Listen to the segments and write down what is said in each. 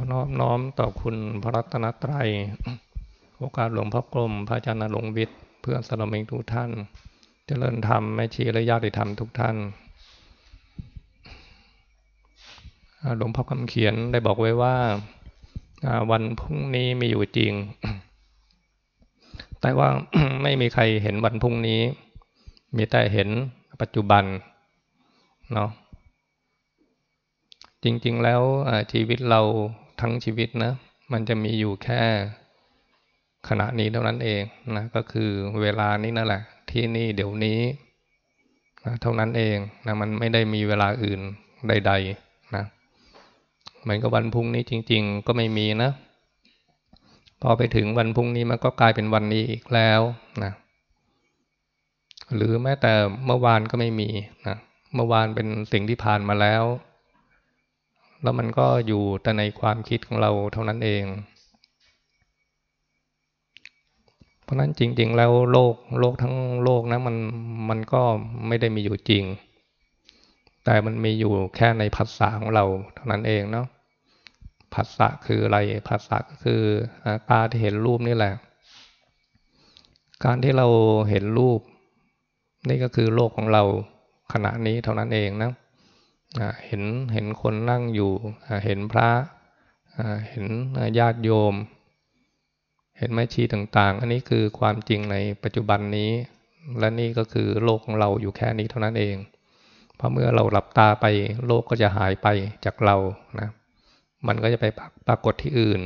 อนอบน้อมต่อคุณพระรัตนตรัย โอกาสหลวงพ่อกรม พระอาจารย์หลวงวิทย์ เพื่อนสนมิงทุกท่าน เจริญธรรมแม่ชีและญาติธรรมทุกท่าน หลวงพ่อคำเขียนได้บอกไว้ว่าวันพรุ่งนี้มีอยู่จริง แต่ว่าไม่มีใครเห็นวันพรุ่งนี้ มีแต่เห็นปัจจุบันเนาะจริง ๆ แล้วชีวิตเรา ทั้งชีวิตนะ มันจะมีอยู่แค่ขณะนี้เท่านั้นเองนะก็คือเวลานี้นั่นแหละ ที่นี่เดี๋ยวนี้นะเท่านั้นเองนะมันไม่ได้มีเวลาอื่นใด ๆนะเหมือนกับวันพุ่งนี้จริง ๆ ก็ไม่มีนะพอไปถึงวันพุ่งนี้มันก็กลายเป็นวันนี้อีกแล้วนะหรือแม้แต่เมื่อวานก็ไม่มีนะเมื่อวานเป็นสิ่งที่ผ่านมาแล้ว แล้วมันก็อยู่แต่ในความคิดของเราเท่านั้นเอง เพราะนั้นจริง ๆ แล้วโลกโลกทั้งโลกนะมันมันก็ไม่ได้มีอยู่จริง แต่มันมีอยู่แค่ในภาษาของเราเท่านั้นเองเนาะภาษาคืออะไรภาษาก็คือตาที่เห็นรูปนี่แหละ การที่เราเห็นรูป นี่ก็คือโลกของเราขณะนี้เท่านั้นเองนะ เห็นเห็นคนนั่งอยู่เห็นพระเห็นญาติโยม เห็นแม่ชีต่างๆ อันนี้คือความจริงในปัจจุบันนี้ และนี่ก็คือโลกของเราอยู่แค่นี้เท่านั้นเอง เพราะเมื่อเราหลับตาไปโลกก็จะหายไปจากเรานะมันก็จะไปปรากฏที่อื่น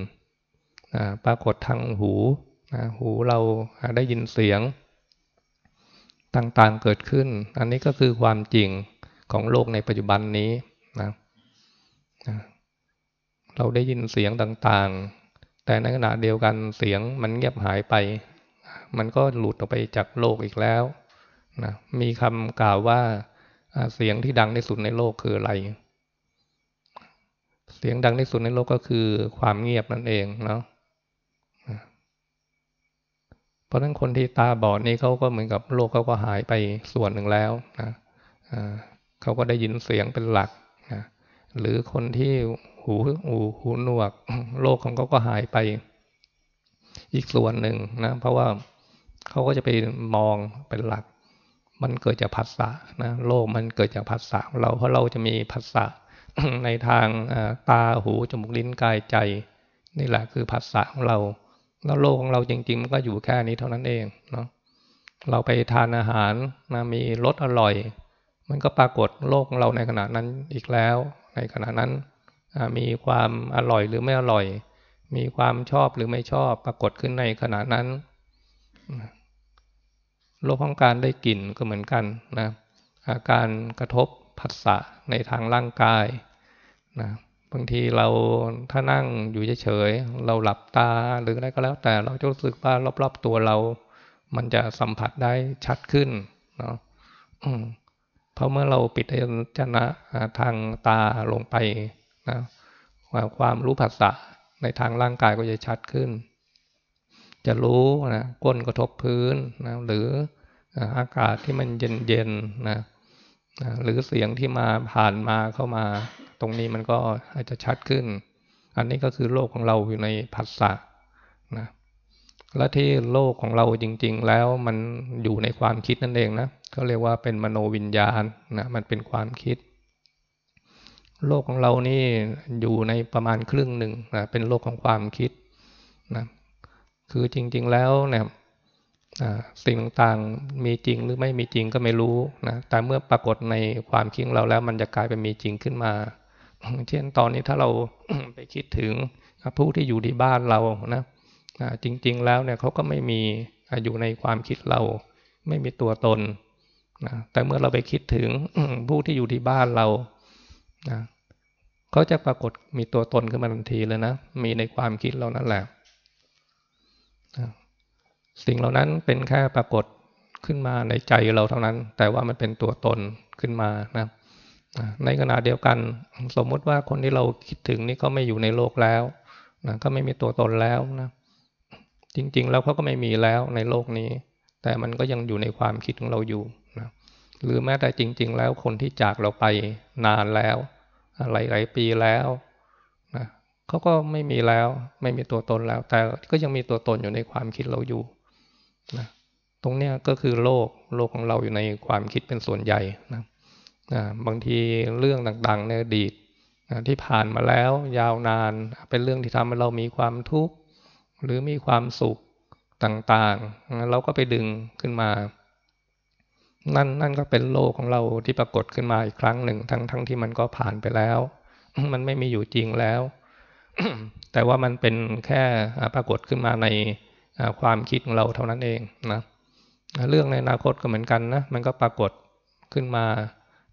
ปรากฏทางหูหูเราได้ยินเสียงต่างๆเกิดขึ้น อันนี้ก็คือความจริง ของโลกในปัจจุบันนี้นะนะเราได้ยินเสียงต่างๆ แต่ในขณะเดียวกันเสียงมันเงียบหายไป มันก็หลุดออกไปจากโลกอีกแล้วนะมีคำกล่าวว่าเสียงที่ดังที่สุดในโลกคืออะไร เสียงดังที่สุดในโลกก็คือความเงียบนั่นเองเนาะเพราะฉะนั้นคนที่ตาบอดนี่เขาก็เหมือนกับโลกเขาก็หายไปส่วนหนึ่งแล้วนะ เขาก็ได้ยินเสียงเป็นหลักนะหรือคนที่หูหูหูหนวกโลกของเขาก็หายไป อีกส่วนหนึ่งนะ เพราะว่าเขาก็จะไปมองเป็นหลัก มันเกิดจากภาษานะโลกมันเกิดจากภาษาเราเพราะเราจะมีภาษาในทางตาหูจมูกลิ้นกายใจ นี่แหละคือภาษาของเรา แล้วโลกของเราจริงๆมันก็อยู่แค่นี้เท่านั้นเองเนาะเราไปทานอาหารนะมีรสอร่อย มันก็ปรากฏโลกของเราในขณะนั้นอีกแล้ว ในขณะนั้นมีความอร่อยหรือไม่อร่อย มีความชอบหรือไม่ชอบปรากฏขึ้นในขณะนั้น โลกของการได้กลิ่นก็เหมือนกันนะอาการกระทบผัสสะในทางร่างกายนะบางทีเราถ้านั่งอยู่เฉยๆเราหลับตาหรืออะไรก็แล้ว แต่เราจะรู้สึกว่ารอบๆตัวเรา มันจะสัมผัสได้ชัดขึ้นเนาะ เพราะเมื่อเราปิดจนะทางตาลงไปนะความรู้ภาษาในทางร่างกายก็จะชัดขึ้น จะรู้นะก้นกระทบพื้นนะหรืออากาศที่มันเย็นๆนะหรือเสียงที่มาผ่านมาเข้ามา ตรงนี้มันก็อาจจะชัดขึ้น อันนี้ก็คือโลกของเราอยู่ในภาษานะ และที่โลกของเราจริง ๆ แล้วมันอยู่ในความคิดนั่นเองนะก็เรียกว่าเป็นมโนวิญญาณนะมันเป็นความคิด โลกของเรานี่อยู่ในประมาณครึ่งหนึ่งนะเป็นโลกของความคิดนะคือจริง ๆ แล้วเนี่ยสิ่งต่างๆมีจริงหรือไม่มีจริงก็ไม่รู้นะแต่เมื่อปรากฏในความคิดเราแล้ว มันจะกลายเป็นมีจริงขึ้นมา เช่นตอนนี้ถ้าเราไปคิดถึงผู้ที่อยู่ที่บ้านเรานะ จริง ๆ แล้วเนี่ยเขาก็ไม่มีอยู่ในความคิดเรา ไม่มีตัวตนนะแต่เมื่อเราไปคิดถึงผู้ที่อยู่ที่บ้านเรานะเขาจะปรากฏมีตัวตนขึ้นมาทันทีเลยนะ มีในความคิดเรานั่นแหละนะสิ่งเหล่านั้นเป็นแค่ปรากฏขึ้นมาในใจเราเท่านั้น แต่ว่ามันเป็นตัวตนขึ้นมานะในขณะเดียวกัน สมมุติว่าคนที่เราคิดถึงนี่เขาไม่อยู่ในโลกแล้วนะก็ไม่มีตัวตนแล้วนะ จริง ๆ แล้วเขาก็ไม่มีแล้วในโลกนี้ แต่มันก็ยังอยู่ในความคิดของเราอยู่นะหรือแม้แต่จริง ๆ แล้วคนที่จากเราไปนานแล้วหลายหลายปีแล้วนะเขาก็ไม่มีแล้วไม่มีตัวตนแล้ว แต่ก็ยังมีตัวตนอยู่ในความคิดเราอยู่นะตรงเนี้ยก็คือโลกโลกของเราอยู่ในความคิดเป็นส่วนใหญ่นะบางทีเรื่องต่างๆในอดีตที่ผ่านมาแล้วยาวนาน เป็นเรื่องที่ทำให้เรามีความทุกข์ หรือมีความสุขต่างๆ เราก็ไปดึงขึ้นมา นั่นนั่นก็เป็นโลกของเราที่ปรากฏขึ้นมาอีกครั้งหนึ่ง ทั้งทั้งที่มันก็ผ่านไปแล้ว มันไม่มีอยู่จริงแล้ว แต่ว่ามันเป็นแค่ปรากฏขึ้นมาในความคิดของเราเท่านั้นเองนะเรื่องในอนาคตก็เหมือนกันนะมันก็ปรากฏขึ้นมา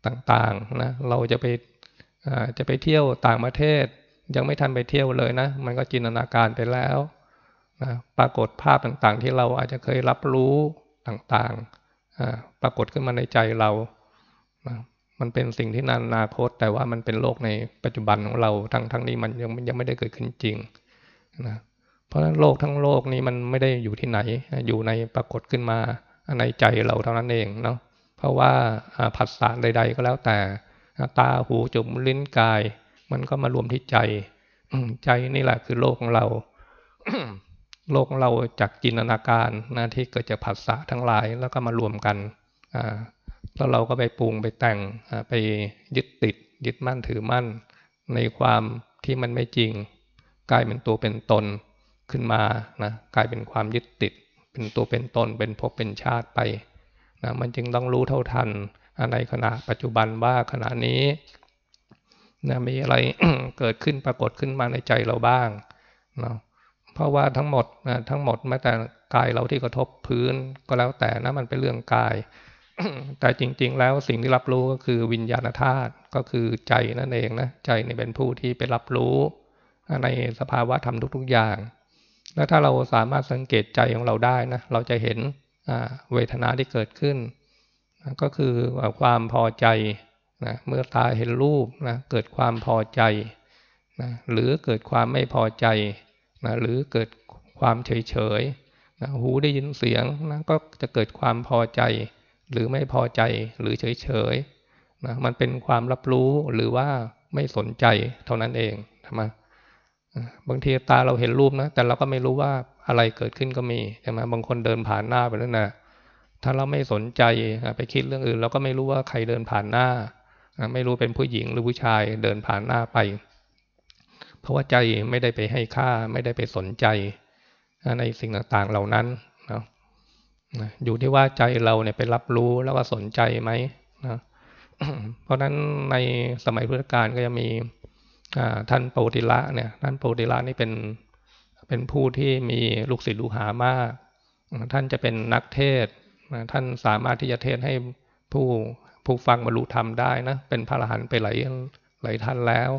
ต่างๆนะเราจะไปจะไปเที่ยวต่างประเทศ ยังไม่ทันไปเที่ยวเลยนะ มันก็จินตนาการไปแล้ว นะปรากฏภาพต่างๆ ที่เราอาจจะเคยรับรู้ต่างๆ ปรากฏขึ้นมาในใจเรานะมันเป็นสิ่งที่นานนาคต แต่ว่ามันเป็นโลกในปัจจุบันของเราทั้งทั้งนี้มันยังยังไม่ได้เกิดขึ้นจริงนะเพราะฉะนั้นโลกทั้งโลกนี้มันไม่ได้อยู่ที่ไหน อยู่ในปรากฏขึ้นมาในใจเราเท่านั้นเองเนาะเพราะว่าผัสสะใด ๆ ก็แล้วแต่ตาหูจมูกลิ้นกาย มันก็มารวมที่ใจใจนี่แหละคือโลกของเรา โลกเราจากจินตนาการนะที่เกิดจากผัสสะทั้งหลายแล้วก็มารวมกันแล้วเราก็ไปปรุงไปแต่งไปยึดติด ยึดมั่นถือมั่น ในความที่มันไม่จริง กลายเป็นตัวเป็นตนขึ้นมานะกลายเป็นความยึดติด เป็นตัวเป็นตนเป็นภพเป็นชาติไปนะมันจึงต้องรู้เท่าทันในขณะปัจจุบันว่าขณะนี้นะมีอะไรเกิดขึ้นปรากฏขึ้นมาในใจเราบ้างเนาะ เพราะว่าทั้งหมดนะทั้งหมดแม้แต่กายเราที่กระทบพื้นก็แล้วแต่นะมันเป็นเรื่องกาย แต่จริง ๆ แล้วสิ่งที่รับรู้ก็คือวิญญาณธาตุก็คือใจนั่นเองนะใจนี่เป็นผู้ที่ไปรับรู้ ในสภาวะธรรมทุก ๆ อย่าง แล้วถ้าเราสามารถสังเกตใจของเราได้นะเราจะเห็นเวทนาที่เกิดขึ้น ก็คือความพอใจนะเมื่อตาเห็นรูปนะเกิดความพอใจนะหรือเกิดความไม่พอใจ นะหรือเกิดความเฉยเฉยนะหูได้ยินเสียงนะก็จะเกิดความพอใจ หรือไม่พอใจหรือเฉยเฉยนะมันเป็นความรับรู้หรือว่าไม่สนใจเท่านั้นเองใช่ไมบางทีตาเราเห็นรูปนะ แต่เราก็ไม่รู้ว่าอะไรเกิดขึ้นก็มีใช่ไหมบางคนเดินผ่านหน้าไปแล้วนะถ้าเราไม่สนใจไปคิดเรื่องอื่น เราก็ไม่รู้ว่าใครเดินผ่านหน้า ไม่รู้เป็นผู้หญิงหรือผู้ชายเดินผ่านหน้าไป เพราะว่าใจไม่ได้ไปให้ค่าไม่ได้ไปสนใจในสิ่งต่างๆเหล่านั้นนะอยู่ที่ว่าใจเราเนี่ยไปรับรู้แล้วก็สนใจไหมนะเพราะนั้นในสมัยพุทธกาลก็จะมีท่านโปติละเนี่ยท่านโปติละนี่เป็นเป็นผู้ที่มีลูกศิษย์ลูกหามาก ท่านจะเป็นนักเทศท่านสามารถที่จะเทศให้ผู้ผู้ฟังบรรลุธรรมได้นะเป็นพระอรหันต์ไปหลายหลายท่านแล้ว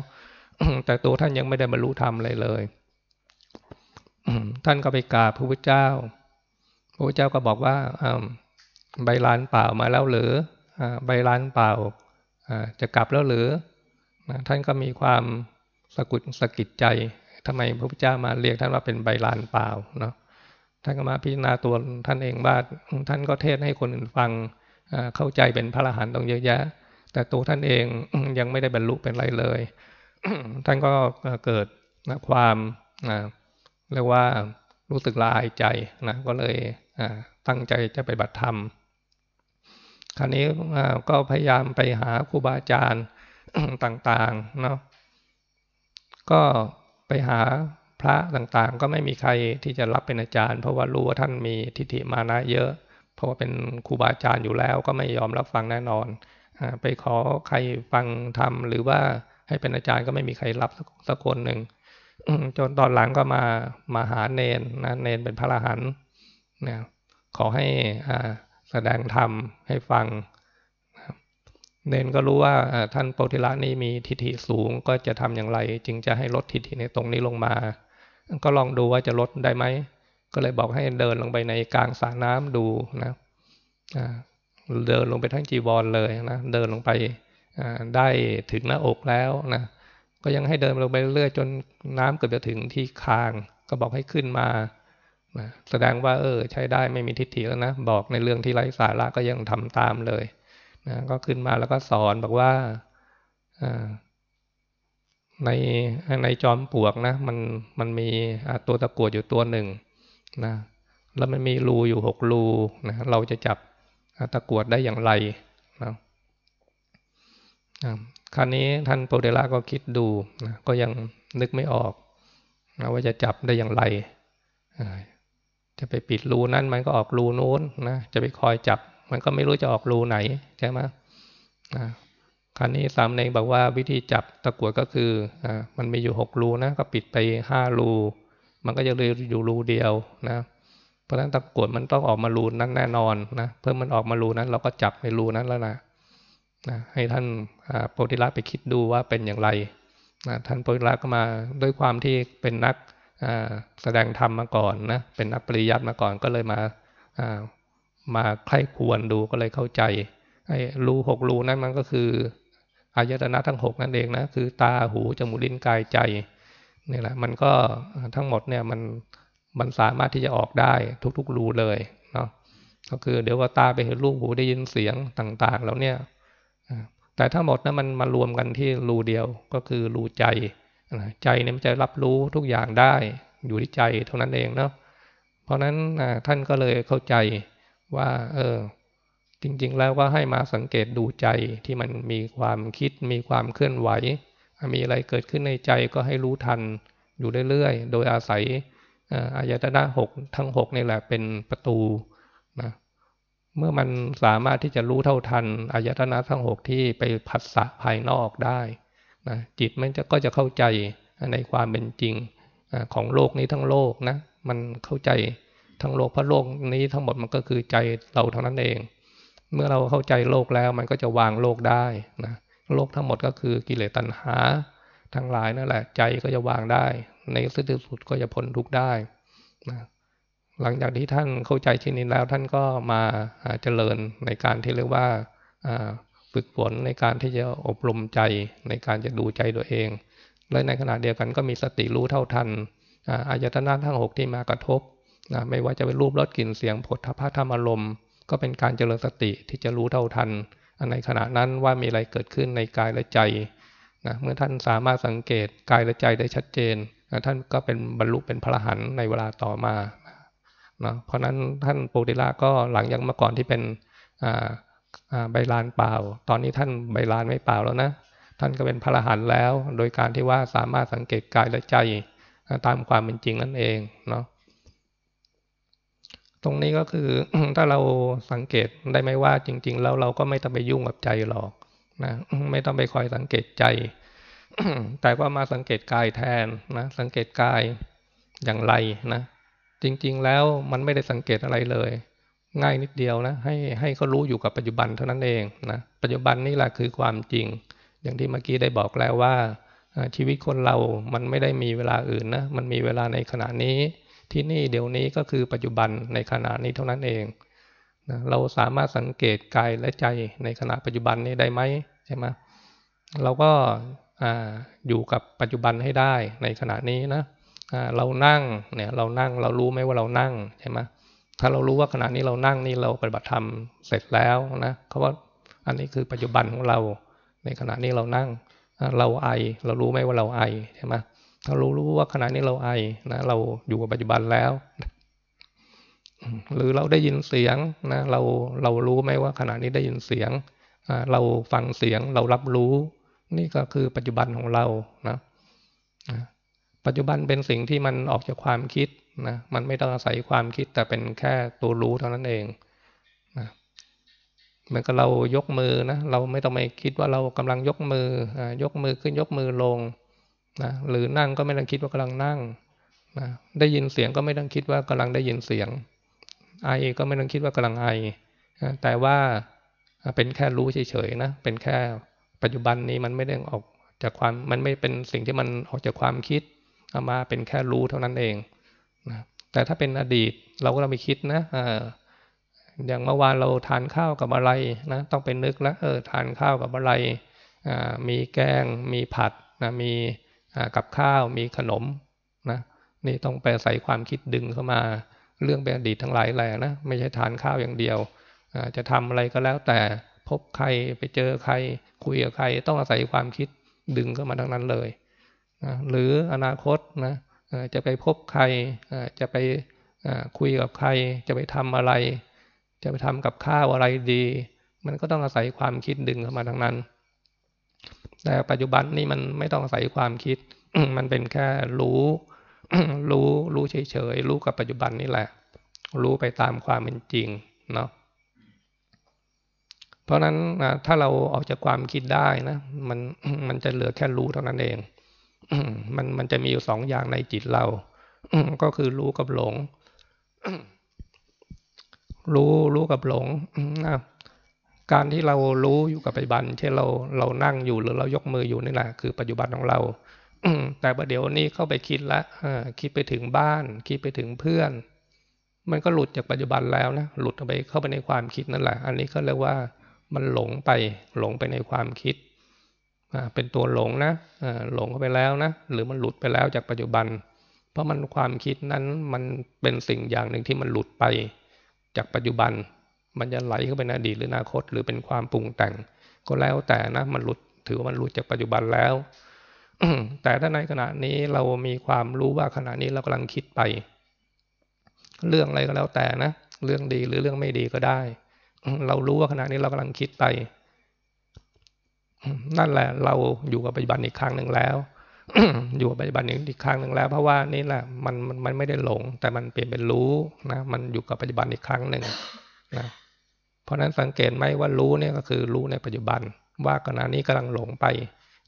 แต่ตัวท่านยังไม่ได้บรรลุธรรมเลยเลยท่านก็ไปกราบพระพุทธเจ้า พระพุทธเจ้าก็บอกว่าใบลานเปล่ามาแล้วหรือใบลานเปล่าจะกลับแล้วหรือท่านก็มีความสะกุดสะกิดใจทำไมพระพุทธเจ้ามาเรียกท่านว่าเป็นใบลานเปล่าเนาะท่านก็มาพิจารณาตัวท่านเองว่าท่านก็เทศให้คนอื่นฟังเข้าใจเป็นพระอรหันต์ต้องเยอะแยะ แต่ตัวท่านเองยังไม่ได้บรรลุเป็นไรเลย ท่านก็เกิดความเรียกว่ารู้สึกละอายใจนะก็เลยตั้งใจจะไปบัตรธรรม คราวนี้ก็พยายามไปหาครูบาอาจารย์ต่างๆเนาะก็ไปหาพระต่างๆ ก็ไม่มีใครที่จะรับเป็นอาจารย์ เพราะว่ารู้ว่าท่านมีทิฏฐิมานะเยอะ เพราะว่าเป็นครูบาอาจารย์อยู่แล้ว ก็ไม่ยอมรับฟังแน่นอน ไปขอใครฟังทำหรือว่า ให้เป็นอาจารย์ก็ไม่มีใครรับสักคนหนึ่งจนตอนหลังก็มามาหาเนนนะเนนเป็นพระอรหันต์นะขอให้แสดงธรรมให้ฟังเนนก็รู้ว่าท่านโปธิละนี้มีทิฏฐิสูงก็จะทำอย่างไร จึงจะให้ลดทิฏฐิในตรงนี้ลงมา ก็ลองดูว่าจะลดได้ไหม ก็เลยบอกให้เดินลงไปในกลางสระน้ำดูนะเดินลงไปทั้งจีวรเลยนะเดินลงไป ได้ถึงหน้าอกแล้วนะก็ยังให้เดินลงไปเรื่อยจนน้ำเกือบจะถึงที่คาง ก็บอกให้ขึ้นมาแสดงว่าเออ ใช้ได้ไม่มีทิฏฐิแล้วนะ บอกในเรื่องที่ไร้สาระก็ยังทำตามเลยนะก็ขึ้นมาแล้วก็สอนบอกว่าในในจอมปลวกนะ มันมันมีตัวตะกวดอยู่ตัวหนึ่งนะแล้วมันมีรูอยู่หกรูนะเราจะจับตะกวดได้อย่างไร คราวนี้ท่านโปเดล่าก็คิดดูนะก็ยังนึกไม่ออกนะว่าจะจับได้อย่างไร จะไปปิดรูนั้นมันก็ออกรูนู้นนะจะไปคอยจับ มันก็ไม่รู้จะออกรูไหนใช่ไหมคราวนี้สามเณรบอกว่าวิธีจับตะกวดก็คืออ่ามันมีอยู่หกรูนะก็ปิดไปห้ารูมันก็จะเลยอยู่รูเดียวนะเพราะฉะนั้นตะกวดมันต้องออกมารูนั้นแน่นอนนะเพื่อมันออกมารูนั้น เราก็จับในรูนั้นแล้วนะ นะให้ท่านโพธิละไปคิดดูว่าเป็นอย่างไรนะท่านโพธิละก็มาด้วยความที่เป็นนักแสดงธรรมมาก่อนนะเป็นนักปริยัติมาก่อนก็เลยมามาใคร่ควรดูก็เลยเข้าใจไอ้รูหกรูนั้นมันก็คืออายตนะทั้งหกนั่นเองนะคือตาหูจมูกลิ้นกายใจนี่แหละมันก็ทั้งหมดเนี่ยมันมันสามารถที่จะออกได้ทุกๆรูเลยเนาะก็คือเดี๋ยวก็ตาไปเห็นรูปหูได้ยินเสียงต่างๆ แล้วเนี่ย แต่ทั้งหมดนะมันมารวมกันที่รูเดียวก็คือรูใจใจเนี่ยมันจะรับรู้ทุกอย่างได้อยู่ที่ใจเท่านั้นเองเนาะเพราะนั้นท่านก็เลยเข้าใจว่า เออ จริง ๆ แล้วก็ให้มาสังเกตดูใจที่มันมีความคิดมีความเคลื่อนไหว มีอะไรเกิดขึ้นในใจก็ให้รู้ทันอยู่เรื่อยๆ โดยอาศัยอายตนะหกทั้งหกนี่แหละเป็นประตู เมื่อมันสามารถที่จะรู้เท่าทันอายตนะทั้งหกที่ไปผัสสะภายนอกได้นะจิตมันจะก็จะเข้าใจในความเป็นจริงของโลกนี้ทั้งโลกนะมันเข้าใจทั้งโลกเพราะโลกนี้ทั้งหมดมันก็คือใจเราเท่านั้นเอง เมื่อเราเข้าใจโลกแล้วมันก็จะวางโลกได้นะโลกทั้งหมดก็คือกิเลสตัณหา ทั้งหลายนั่นแหละใจก็จะวางได้ ในที่สุดก็จะพ้นทุกข์ได้นะ หลังจากที่ท่านเข้าใจที่นี้แล้วท่านก็มาเจริญในการที่เรียกว่าฝึกฝนในการที่จะอบรมใจในการจะดูใจตัวเอง และในขณะเดียวกันก็มีสติรู้เท่าทันอายตนะทั้งหกที่มากระทบนะไม่ว่าจะเป็นรูปรสกลิ่นเสียงผลทพะธรรมอารมณ์ก็เป็นการเจริญสติที่จะรู้เท่าทันในขณะนั้นว่ามีอะไรเกิดขึ้นในกายและใจนะเมื่อท่านสามารถสังเกตกายและใจได้ชัดเจนนะท่านก็เป็นบรรลุเป็นพระหันในเวลาต่อมา นะเพราะนั้นท่านโปติลาก็หลังจากเมื่อก่อนที่เป็นใบลานเปล่า ตอนนี้ท่านใบลานไม่เปล่าแล้วนะ ท่านก็เป็นพระรหันต์แล้ว โดยการที่ว่าสามารถสังเกตกายและใจตามความเป็นจริงนั่นเองเนาะตรงนี้ก็คือถ้าเราสังเกตได้ไหมว่าจริง ๆ แล้วเราก็ไม่ต้องไปยุ่งกับใจหรอกนะไม่ต้องไปคอยสังเกตใจแต่ว่ามาสังเกตกายแทนนะสังเกตกายอย่างไรนะ จริง ๆ แล้วมันไม่ได้สังเกตอะไรเลย ง่ายนิดเดียวนะให้ให้เขารู้อยู่กับปัจจุบันเท่านั้นเองนะปัจจุบันนี่แหละคือความจริง อย่างที่เมื่อกี้ได้บอกแล้วว่า ชีวิตคนเรามันไม่ได้มีเวลาอื่นนะมันมีเวลาในขณะนี้ ที่นี่เดี๋ยวนี้ก็คือปัจจุบันในขณะนี้เท่านั้นเองนะเราสามารถสังเกตกายและใจในขณะปัจจุบันนี้ได้ไหมใช่ไหมเราก็อยู่กับปัจจุบันให้ได้ในขณะนี้นะ เรานั่งเนี่ยเรานั่งเรารู้ไหมว่าเรานั่งใช่ไหมถ้าเรารู้ว่าขณะนี้เรานั่งนี่เราปฏิบัติธรรมเสร็จแล้วนะเพราว่าอันนี้คือปัจจุบันของเรา ในขณะนี้เรานั่งเราไอเรารู้ไหมว่าเราไอใช่ไหมถ้ารู้รู้ว่าขณะนี้เราไอนะเราอยู่กับปัจจุบันแล้ว หรือเราได้ยินเสียงนะเราเรารู้ไหมว่าขณะนี้ได้ยินเสียงเราฟังเสียงเรารับรู้ นี่ก็คือปัจจุบันของเรานะ ปัจจุบันเป็นสิ่งที่มันออกจากความคิดนะมันไม่ต้องอาศัยความคิดแต่เป็นแค่ตัวรู้เท่านั้นเองนะเหมือนกับเรายกมือนะเราไม่ต้องไปคิดว่าเรากำลังยกมือยกมือขึ้นยกมือลงนะหรือนั่งก็ไม่ต้องคิดว่ากำลังนั่งนะได้ยินเสียงก็ไม่ต้องคิดว่ากำลังได้ยินเสียงไอก็ไม่ต้องคิดว่ากำลังไอแต่ว่าเป็นแค่รู้เฉยๆนะเป็นแค่ปัจจุบันนี้มันไม่ได้ออกจากความมันไม่เป็นสิ่งที่มันออกจากความคิด อามาเป็นแค่รู้เท่านั้นเองนะแต่ถ้าเป็นอดีตเราก็ต้องไปคิดนะออย่างเมื่อวานเราทานข้าวกับอะไรนะต้องเป็นนึกแล้วเออทานข้าวกับอะไรมีแกง มีผัดนะมีกับข้าว มีขนมนะนี่ต้องไปใส่ความคิดดึงเข้ามาเรื่องเป็นอดีตทั้งหลายแหล่นะไม่ใช่ทานข้าวอย่างเดียวจะทำอะไรก็แล้วแต่พบใครไปเจอใคร คุยกับใคร ต้องอาศัยความคิดดึงเข้ามาทั้งนั้นเลย นะหรืออนาคตนะจะไปพบใครจะไปคุยกับใคร จะไปทำอะไร จะไปทำกับข้าวอะไรดี มันก็ต้องอาศัยความคิดดึงเข้ามาทั้งนั้น แต่ปัจจุบันนี่มันไม่ต้องอาศัยความคิด มันเป็นแค่รู้ รู้รู้เฉยๆรู้กับปัจจุบันนี่แหละ รู้ไปตามความเป็นจริงเนาะเพราะนั้นถ้าเราออกจากความคิดได้นะ มันมันจะเหลือแค่รู้เท่านั้นเอง มันมันจะมีอยู่สองอย่างในจิตเราก็คือรู้กับหลง รู้รู้กับหลงนะการที่เรารู้อยู่กับปัจจุบันเช่นเราเรานั่งอยู่หรือเรายกมืออยู่นี่แหละคือปัจจุบันของเราแต่ประเดี๋ยวนี้เข้าไปคิดละคิดไปถึงบ้าน คิดไปถึงเพื่อน มันก็หลุดจากปัจจุบันแล้วนะหลุดไปเข้าไปในความคิดนั่นแหละ อันนี้ก็เรียกว่ามันหลงไปหลงไปในความคิด เป็นตัวหลงนะหลงเข้าไปแล้วนะ หรือมันหลุดไปแล้วจากปัจจุบัน เพราะมันความคิดนั้นมันเป็นสิ่งอย่างหนึ่งที่มันหลุดไปจากปัจจุบัน มันจะไหลเข้าไปในอดีตหรืออนาคต หรือเป็นความปรุงแต่ง ก็แล้วแต่นะมันหลุดถือว่ามันหลุดจากปัจจุบันแล้วแต่ถ้าในขณะนี้เรามีความรู้ว่าขณะนี้เรากำลังคิดไป เรื่องอะไรก็แล้วแต่นะ เรื่องดีหรือเรื่องไม่ดีก็ได้ เรารู้ว่าขณะนี้เรากำลังคิดไป นั่นแหละ เราอยู่กับปัจจุบันอีกครั้งหนึ่งแล้วอยู่กับปัจจุบันอีกครั้งหนึ่งแล้ว เพราะว่านี่แหละมันมันไม่ได้หลง แต่มันเปลี่ยนเป็นรู้นะมันอยู่กับปัจจุบันอีกครั้งหนึ่งนะเพราะนั้นสังเกตไหมว่ารู้เนี่ยก็คือรู้ในปัจจุบัน ว่าขณะนี้กำลังหลงไป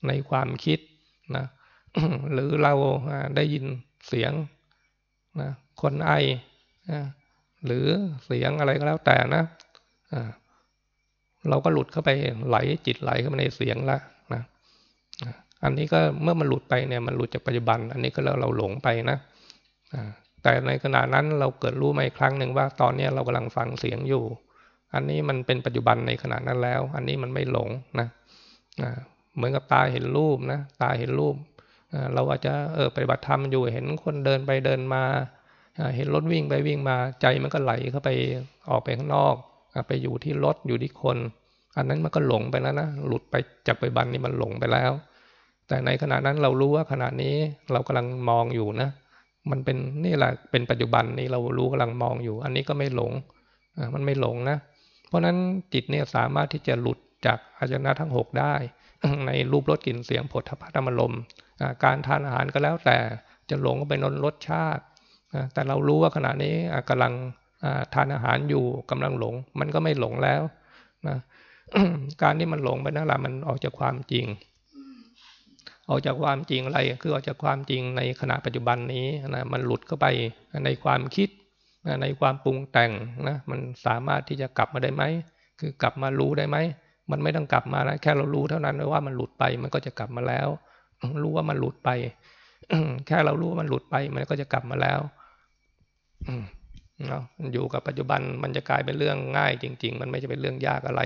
ในความคิดนะหรือเราได้ยินเสียงนะคนไอนะหรือเสียงอะไรก็แล้วแต่นะ เราก็หลุดเข้าไปไหลจิตไหลเข้าไปในเสียงละนะอันนี้ก็เมื่อมันหลุดไปเนี่ยมันหลุดจากปัจจุบัน อันนี้ก็เราเราหลงไปนะแต่ในขณะนั้นเราเกิดรู้มาอีกครั้งหนึ่งว่า ตอนนี้เรากำลังฟังเสียงอยู่ อันนี้มันเป็นปัจจุบันในขณะนั้นแล้ว อันนี้มันไม่หลงนะเหมือนกับตาเห็นรูปนะตาเห็นรูปเราอาจจะเออปฏิบัติธรรมอยู่เห็นคนเดินไปเดินมา เห็นรถวิ่งไปวิ่งมาใจมันก็ไหลเข้าไปออกไปข้างนอก ไปอยู่ที่รถอยู่ที่คน อันนั้นมันก็หลงไปแล้วนะหลุดไปจากปัจจุบันนี้มันหลงไปแล้ว แต่ในขณะนั้นเรารู้ว่าขณะนี้เรากำลังมองอยู่นะมันเป็นนี่แหละเป็นปัจจุบันนี้เรารู้กำลังมองอยู่ อันนี้ก็ไม่หลงมันไม่หลงนะ เพราะนั้นจิตเนี่ยสามารถที่จะหลุดจากอาจนะทั้งหกได้ ในรูปรสกลิ่นเสียงผลทพธรรมลมการทานอาหารก็แล้วแต่จะหลงไปนนรสชาติ แต่เรารู้ว่าขณะนี้กำลัง ทานอาหารอยู่กำลังหลง มันก็ไม่หลงแล้วนะการที่มันหลงไปนั่นแหละมันออกจากความจริง ออกจากความจริงอะไรคือออกจากความจริงในขณะปัจจุบันนี้นะมันหลุดเข้าไปในความคิดในความปรุงแต่งนะมันสามารถที่จะกลับมาได้ไหมคือกลับมารู้ได้ไหมมันไม่ต้องกลับมานะแค่เรารู้เท่านั้นว่ามันหลุดไปมันก็จะกลับมาแล้ว รู้ว่ามันหลุดไปแค่เรารู้ว่ามันหลุดไปมันก็จะกลับมาแล้ว เนาะอยู่กับปัจจุบันมันจะกลายเป็นเรื่องง่ายจริง ๆ มันไม่ใช่เป็นเรื่องยากอะไร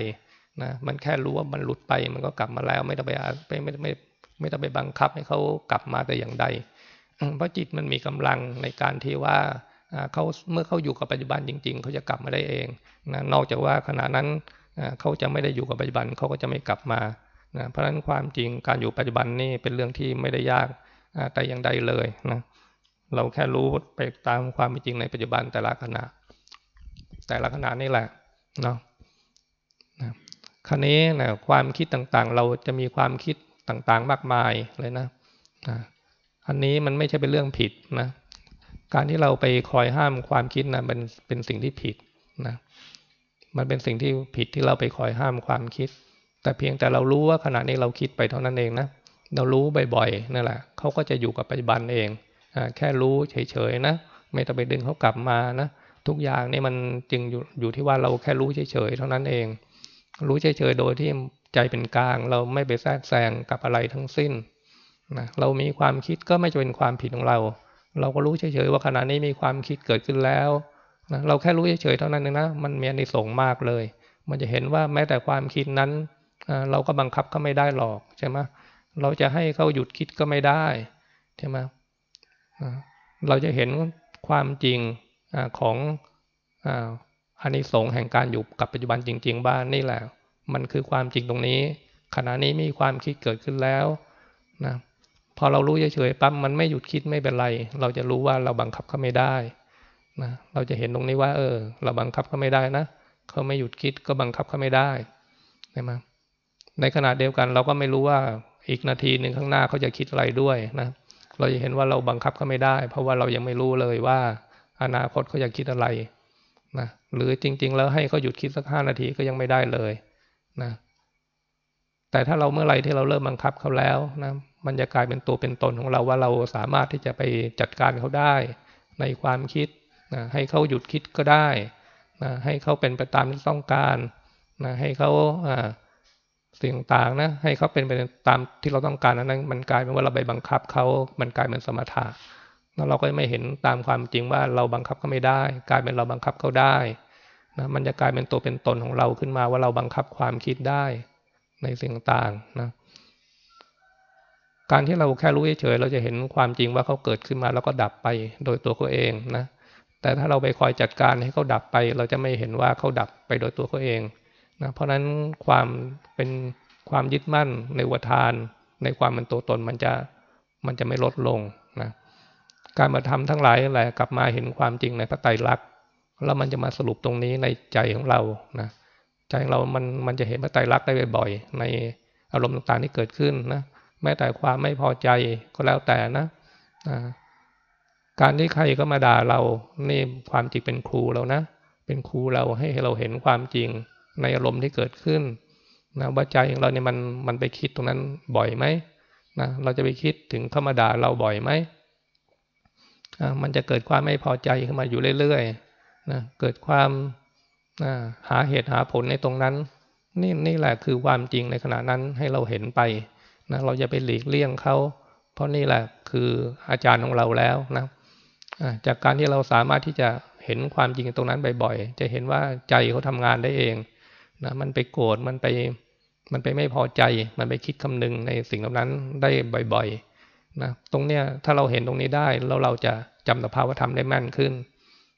นะมันแค่รู้ว่ามันหลุดไปมันก็กลับมาแล้วไม่ต้องไปไม่ไม่ไม่ไม่ต้องไปบังคับให้เขากลับมาแต่อย่างใด เพราะจิตมันมีกำลังในการที่ว่าเขาเมื่อเขาอยู่กับปัจจุบันจริง ๆเขาจะกลับมาได้เองนะนอกจากว่าขณะนั้นเขาจะไม่ได้อยู่กับปัจจุบันเขาก็จะไม่กลับมานะเพราะฉะนั้นความจริงการอยู่ปัจจุบันนี่เป็นเรื่องที่ไม่ได้ยากแต่อย่างใดเลยนะ เราแค่รู้ไปตามความเป็นจริงในปัจจุบันแต่ละขณะ แต่ละขณะนี่แหละเนาะคราวนี้นะความคิดต่างๆ เราจะมีความคิดต่างๆ มากมายเลยนะอันนี้มันไม่ใช่เป็นเรื่องผิดนะ การที่เราไปคอยห้ามความคิดนะเป็นเป็นสิ่งที่ผิดนะมันเป็นสิ่งที่ผิดที่เราไปคอยห้ามความคิด แต่เพียงแต่เรารู้ว่าขณะนี้เราคิดไปเท่านั้นเองนะเรารู้บ่อยๆนั่นแหละเขาก็จะอยู่กับปัจจุบันเอง แค่รู้เฉยๆนะ ไม่ต้องไปดึงเขากลับมานะ ทุกอย่างนี่มันจึงอยู่อยู่ที่ว่าเราแค่รู้เฉยๆเท่านั้นเอง รู้เฉยๆโดยที่ใจเป็นกลาง เราไม่ไปแทรกแซงกับอะไรทั้งสิ้นนะเรามีความคิดก็ไม่จะเป็นความผิดของเรา เราก็รู้เฉยๆว่าขณะนี้มีความคิดเกิดขึ้นแล้วนะเราแค่รู้เฉยๆเท่านั้นเองนะ มันมีอนิสงส์มากเลย มันจะเห็นว่าแม้แต่ความคิดนั้นเราก็บังคับเขาไม่ได้หรอกใช่ไหมเราจะให้เขาหยุดคิดก็ไม่ได้ใช่ไหม เราจะเห็นความจริงของอานิสงส์แห่งการอยู่กับปัจจุบันจริง ๆ บ้านนี่แหละ มันคือความจริงตรงนี้ ขณะนี้มีความคิดเกิดขึ้นแล้วนะพพอเรารู้เฉยๆปั๊บมันไม่หยุดคิดไม่เป็นไร เราจะรู้ว่าเราบังคับเขาไม่ได้นะเราจะเห็นตรงนี้ว่า เออ เราบังคับเขาไม่ได้นะเขาไม่หยุดคิดก็บังคับเขาไม่ได้ใช่ไหมในขณะเดียวกันเราก็ไม่รู้ว่าอีกนาทีหนึ่งข้างหน้าเขาจะคิดอะไรด้วยนะ เราจะเห็นว่าเราบังคับเขาไม่ได้ เพราะว่าเรายังไม่รู้เลยว่า อนาคตเขาจะคิดอะไรนะหรือจริง ๆ แล้วให้เขาหยุดคิดสักห้านาทีก็ยังไม่ได้เลยนะแต่ถ้าเราเมื่อไรที่เราเริ่มบังคับเขาแล้วนะมันจะกลายเป็นตัวเป็นตนของเราว่าเราสามารถที่จะไปจัดการเขาได้ในความคิดนะให้เขาหยุดคิดก็ได้นะให้เขาเป็นไปตามที่ต้องการนะให้เขา สิ่งต่างนะ ให้เขาเป็นไปตามที่เราต้องการนั้นมันกลายเป็นว่าเราไปบังคับเขามันกลายเป็นสมถะแล้วเราก็ไม่เห็นตามความจริงว่าเราบังคับเขาไม่ได้ กลายเป็นเราบังคับเขาได้นะมันจะกลายเป็นตัวเป็นตนของเราขึ้นมาว่าเราบังคับความคิดได้ในสิ่งต่างนะการที่เราแค่รู้เฉยเราจะเห็นความจริงว่าเขาเกิดขึ้นมาแล้วก็ดับไปโดยตัวเขาเองนะแต่ถ้าเราไปคอยจัดการให้เขาดับไป เราจะไม่เห็นว่าเขาดับไปโดยตัวเขาเอง นะเพราะนั้นความเป็นความยึดมั่นในวัฏาน ในความเป็นตัวตนมันจะมันจะไม่ลดลงนะการมาทำทั้งหลายอะไรกลับมาเห็นความจริงในพระไตรลักษณ์แล้วมันจะมาสรุปตรงนี้ในใจของเรานะใจของเรา มันมันจะเห็นพระไตรลักษณ์ได้บ่อยๆในอารมณ์ต่างๆที่เกิดขึ้นนะแม้แต่ความไม่พอใจก็แล้วแต่นะการที่ใครก็มาด่าเรานี่ความจริงเป็นครูเรานะ เป็นครูเราให้เราเห็นความจริง ในอารมณ์ที่เกิดขึ้นนะว่าใจของเราเนี่ยมันมันไปคิดตรงนั้นบ่อยไหมนะเราจะไปคิดถึงเข้ามาด่าเราบ่อยไหมมันจะเกิดความไม่พอใจขึ้นมาอยู่เรื่อยๆนะเกิดความหาเหตุหาผลในตรงนั้น นี่นี่แหละคือความจริงในขณะนั้นให้เราเห็นไปนะเราจะไปหลีกเลี่ยงเขาเพราะนี่แหละคืออาจารย์ของเราแล้วนะจากการที่เราสามารถที่จะเห็นความจริงตรงนั้นบ่อยๆ จะเห็นว่าใจเขาทำงานได้เอง นะมันไปโกรธมันไปมันไปไม่พอใจ มันไปคิดคำนึงในสิ่งเหล่านั้นได้บ่อยๆนะตรงเนี้ยถ้าเราเห็นตรงนี้ได้แล้วเราจะจำสภาวธรรมได้แม่นขึ้น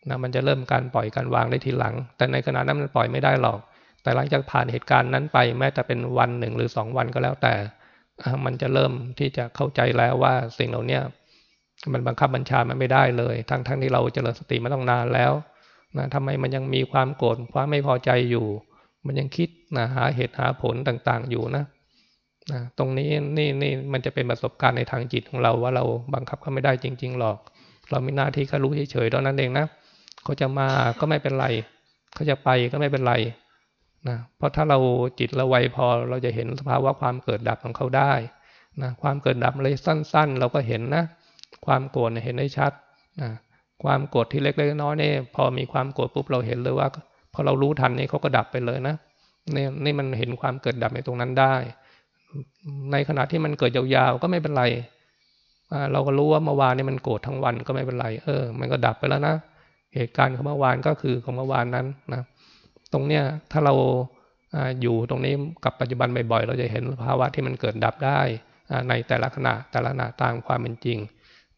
นะมันจะเริ่มการปล่อยการวางได้ทีหลัง แต่ในขณะนั้นมันปล่อยไม่ได้หรอก แต่หลังจากผ่านเหตุการณ์นั้นไปแม้แต่เป็นวันหนึ่งหรือสองวันก็แล้วแต่ มันจะเริ่มที่จะเข้าใจแล้วว่าสิ่งเหล่านี้มันบังคับบัญชามันไม่ได้เลย ทั้งทั้งที่เราเจริญสติมาต้องนานแล้วนะทำไมมันยังมีความโกรธความไม่พอใจอยู่ มันยังคิดนะหาเหตุหาผลต่างๆอยู่นะนะตรงนี้นี่นี่มันจะเป็นประสบการณ์ในทางจิตของเราว่าเราบังคับเขาไม่ได้จริง ๆหรอก เรามีหน้าที่แค่รู้เฉยๆเท่านั้นเองนะเขาจะมาก็ไม่เป็นไรเขาจะไปก็ไม่เป็นไรนะเพราะถ้าเราจิตเราไวพอเราจะเห็นสภาวะความเกิดดับของเขาได้นะความเกิดดับเลยสั้น ๆ เราก็เห็นนะ ความโกรธเห็นได้ชัดนะความโกรธที่เล็กๆน้อยๆนี่พอมีความโกรธปุ๊บเราเห็นเลยว่า พอเรารู้ทันนี่เขาก็ดับไปเลยนะนี่นี่มันเห็นความเกิดดับในตรงนั้นได้ ในขณะที่มันเกิดยาวๆก็ไม่เป็นไรเราก็รู้ว่าเมื่อวานนี่มันโกรธทั้งวันก็ไม่เป็นไร เออ มันก็ดับไปแล้วนะเหตุการณ์ของเมื่อวานก็คือของเมื่อวานนั้นนะตรงเนี้ยถ้าเราอยู่ตรงนี้กับปัจจุบันบ่อยๆ เราจะเห็นภาวะที่มันเกิดดับได้ในแต่ละขณะแต่ละขณะตามความเป็นจริง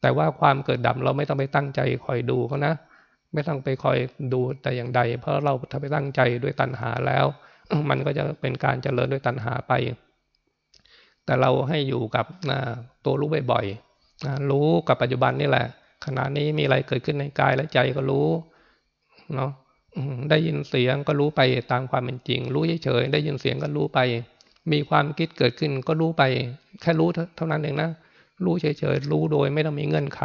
แต่ว่าความเกิดดับเราไม่ต้องไปตั้งใจคอยดูเขานะ ไม่ต้องไปคอยดูแต่อย่างใด เพราะเราถ้าไปตั้งใจด้วยตัณหาแล้ว มันก็จะเป็นการเจริญด้วยตัณหาไป แต่เราให้อยู่กับตัวรู้บ่อยๆรู้กับปัจจุบันนี่แหละ ขณะนี้มีอะไรเกิดขึ้นในกายและใจก็รู้เนาะได้ยินเสียงก็รู้ไปตามความเป็นจริง รู้เฉยๆได้ยินเสียงก็รู้ไป มีความคิดเกิดขึ้นก็รู้ไป แค่รู้เท่านั้นเองนะรู้เฉยๆรู้โดยไม่ต้องมีเงื่อนไข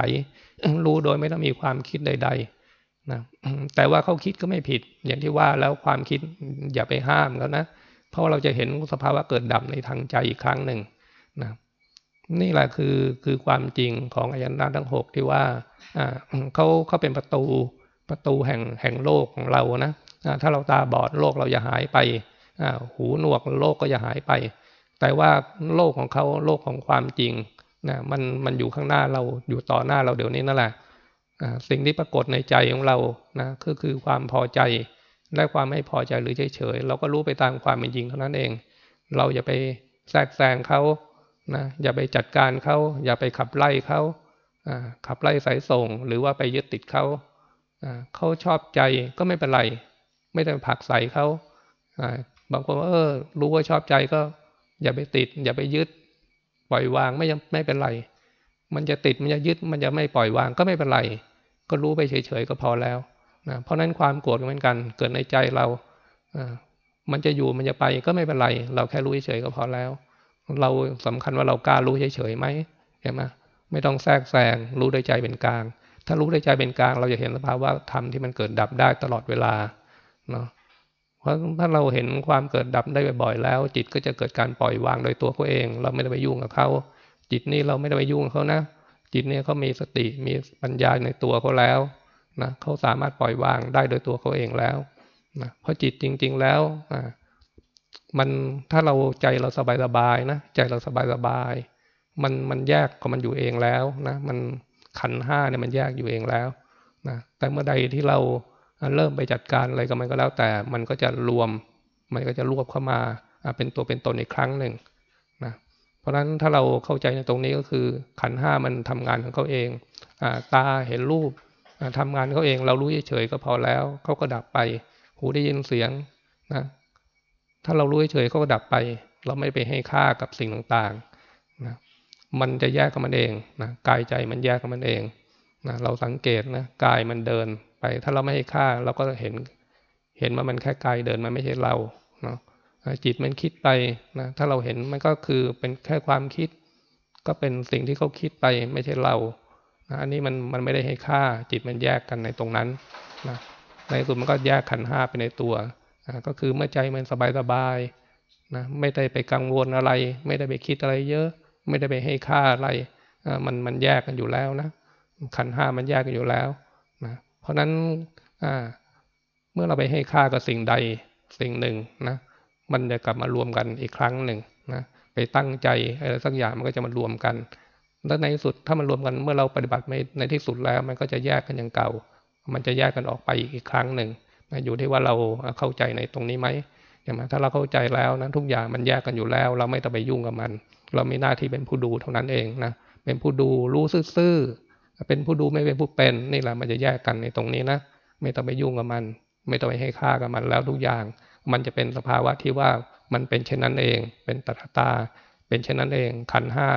รู้โดยไม่ต้องมีความคิดใด ๆ นะแต่ว่าเขาคิดก็ไม่ผิด อย่างที่ว่าแล้วความคิดอย่าไปห้ามเขานะ เพราะเราจะเห็นสภาวะเกิดดับในทางใจอีกครั้งหนึ่งนะนี่แหละคือคือความจริงของอายนาทั้งหกที่ว่าอ่าเขาเขาเป็นประตูประตูแห่งแห่งโลกของเรานะถ้าเราตาบอดโลกเราจะหายไปหูหนวกโลกก็จะหายไป แต่ว่าโลกของเขาโลกของความจริงนะมันมันอยู่ข้างหน้าเราอยู่ต่อหน้าเราเดี๋ยวนี้นั่นแหละ สิ่งที่ปรากฏในใจของเรานะก็คือความพอใจและความไม่พอใจหรือเฉยๆเราก็รู้ไปตามความเป็นจริงเท่านั้นเอง เราอย่าไปแทรกแซงเขานะอย่าไปจัดการเขาอย่าไปขับไล่เขาขับไล่สายส่ง หรือว่าไปยึดติดเขาเขาชอบใจก็ไม่เป็นไร ไม่ต้องผักใส่เขาบางคนว่าเออ รู้ว่าชอบใจก็ อย่าไปติด อย่าไปยึด ปล่อยวางไม่ไม่เป็นไร มันจะติดมันจะยึดมันจะไม่ปล่อยวางก็ไม่เป็นไร ก็รู้ไปเฉยๆก็พอแล้วนะเพราะนั้นความโกรธเหมือนกัน เกิดในใจเราอ่ามันจะอยู่มันจะไปก็ไม่เป็นไร เราแค่รู้เฉยๆก็พอแล้ว เราสำคัญว่าเรากล้ารู้เฉยๆไหมเห็นไหมไม่ต้องแทรกแซงรู้ด้วยใจเป็นกลาง ถ้ารู้ด้วยใจเป็นกลาง เราจะเห็นสภาวะธรรมที่มันเกิดดับได้ตลอดเวลาเนาะเพราะถ้าเราเห็นความเกิดดับได้บ่อยๆแล้ว จิตก็จะเกิดการปล่อยวางโดยตัวเขาเอง เราไม่ได้ไปยุ่งกับเขาจิตนี่เราไม่ได้ไปยุ่งกับเขานะ จิตเนี่ยเขามีสติมีปัญญาในตัวเขาแล้วนะเขาสามารถปล่อยวางได้โดยตัวเขาเองแล้วนะเพราะจิตจริง ๆแล้วอ่ามันถ้าเราใจเราสบายๆนะใจเราสบายๆมันมันแยกของมันอยู่เองแล้วนะมันขันห้าเนี่ยมันแยกอยู่เองแล้วนะแต่เมื่อใดที่เราเริ่มไปจัดการอะไรกับมันก็แล้วแต่ มันก็จะรวม มันก็จะรวบเข้ามาเป็นตัวเป็นตนอีกครั้งหนึ่ง ราะฉะนั้นถ้าเราเข้าใจในตรงนี้ก็คือ ขันห้ามันทำงานของเขาเองอตาเห็นรูปทำงานเขาเอง เรารู้เฉยๆก็พอแล้วเขาก็ดับไป หูได้ยินเสียงนะถ้าเรารู้เฉยๆเขาก็ดับไป เราไม่ไปให้ค่ากับสิ่งต่างๆนะมันจะแยกกับมันเองนะกายใจมันแยกกับมันเองนะเราสังเกตนะกายมันเดินไป ถ้าเราไม่ให้ค่าเราก็เห็น เห็นว่ามันแค่กายเดินมันไม่ใช่เราเนาะ จิตมันคิดไปนะถ้าเราเห็นมันก็คือเป็นแค่ความคิด ก็เป็นสิ่งที่เขาคิดไปไม่ใช่เรานะอันนี้มันมันไม่ได้ให้ค่าจิตมันแยกกันในตรงนั้นนะในสุดมันก็แยกขันห้าไปในตัวนะก็คือเมื่อใจมันสบายสบายนะไม่ได้ไปกังวลอะไร ไม่ได้ไปคิดอะไรเยอะ ไม่ได้ไปให้ค่าอะไรมันมันแยกกันอยู่แล้วนะขันห้ามันแยกกันอยู่แล้วนะเพราะนั้นเมื่อเราไปให้ค่ากับสิ่งใดสิ่งหนึ่งนะ มันจะกลับมารวมกันอีกครั้งหนึ่งนะไปตั้งใจอะไรสักอย่างมันก็จะมารวมกัน แล้วในที่สุดถ้ามันรวมกันเมื่อเราปฏิบัติในที่สุดแล้ว มันก็จะแยกกันอย่างเก่า มันจะแยกกันออกไปอีกครั้งหนึ่งนะอยู่ที่ว่าเราเข้าใจในตรงนี้ไหมใช่ไหมถ้าเราเข้าใจแล้วนะทุกอย่างมันแยกกันอยู่แล้ว เราไม่ต้องไปยุ่งกับมัน เรามีหน้าที่เป็นผู้ดูเท่านั้นเองนะเป็นผู้ดูรู้ซื่อเป็นผู้ดูไม่เป็นผู้เป็นนี่แหละมันจะแยกกันในตรงนี้นะไม่ต้องไปยุ่งกับมัน ไม่ต้องไปให้ค่ากับมันแล้วทุกอย่าง มันจะเป็นสภาวะที่ว่ามันเป็นเช่นนั้นเอง เป็นตถตา เป็นเช่นนั้นเอง ขันห้า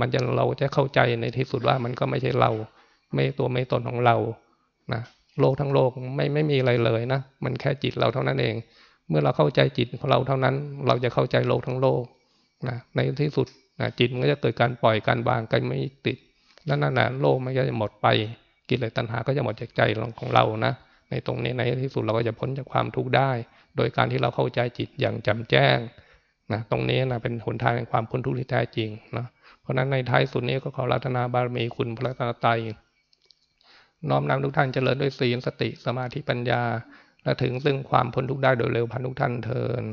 มันจะเราจะเข้าใจในที่สุดว่ามันก็ไม่ใช่เรา ไม่ตัวไม่ตนของเรานะโลกทั้งโลกไม่ไม่มีอะไรเลยนะ มันแค่จิตเราเท่านั้นเอง เมื่อเราเข้าใจจิตของเราเท่านั้น เราจะเข้าใจโลกทั้งโลกนะในที่สุดนะจิตมันก็จะเกิดการปล่อยการวางกันไม่ติดแล้วนั่นแหละโลกมันก็จะหมดไป กิเลสตัณหาก็จะหมดจากใจของเรานะ ในตรงนี้ในที่สุดเราก็จะพ้นจากความทุกข์ได้ โดยการที่เราเข้าใจจิตอย่างจำแจ้งนะตรงนี้นะเป็นหนทางแห่งความพ้นทุกข์ที่แท้จริงนะเพราะนั้นในท้ายสุดนี้ก็ขอรัตนาบารมีคุณพระตาไตรน้อมนำทุกท่านเจริญด้วยศีลสติสมาธิปัญญา และถึงซึ่งความพ้นทุกข์ได้โดยเร็วพันทุกท่านเทิน